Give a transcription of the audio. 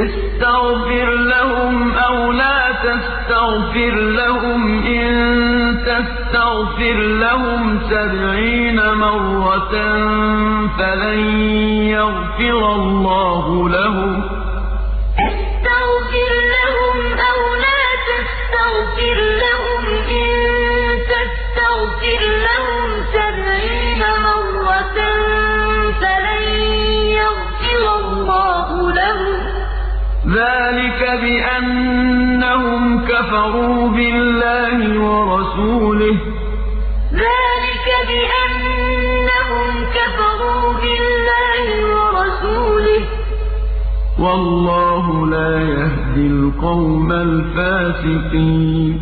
اسْتَغْفِرْ لَهُمْ أَوْ لَا تَسْتَغْفِرْ لَهُمْ إِن تَسْتَغْفِرْ لَهُمْ سَبْعِينَ مَرَّةً فَلَن يَغْفِرَ اللَّهُ لَهُمْ ۚ. لَهُمْ إِن تَسْتَغْفِرْ لَهُمْ سَبْعِينَ مَرَّةً فَلَن يَغْفِرَ اللَّهُ لَهُمْ ۚ ذَٰلِكَ بِأَنَّهُمْ كَفَرُوا بِاللَّهِ وَرَسُولِهِ ۖ وَاللَّهُ لَا يَهْدِي الْقَوْمَ الْفَاسِقِينَ.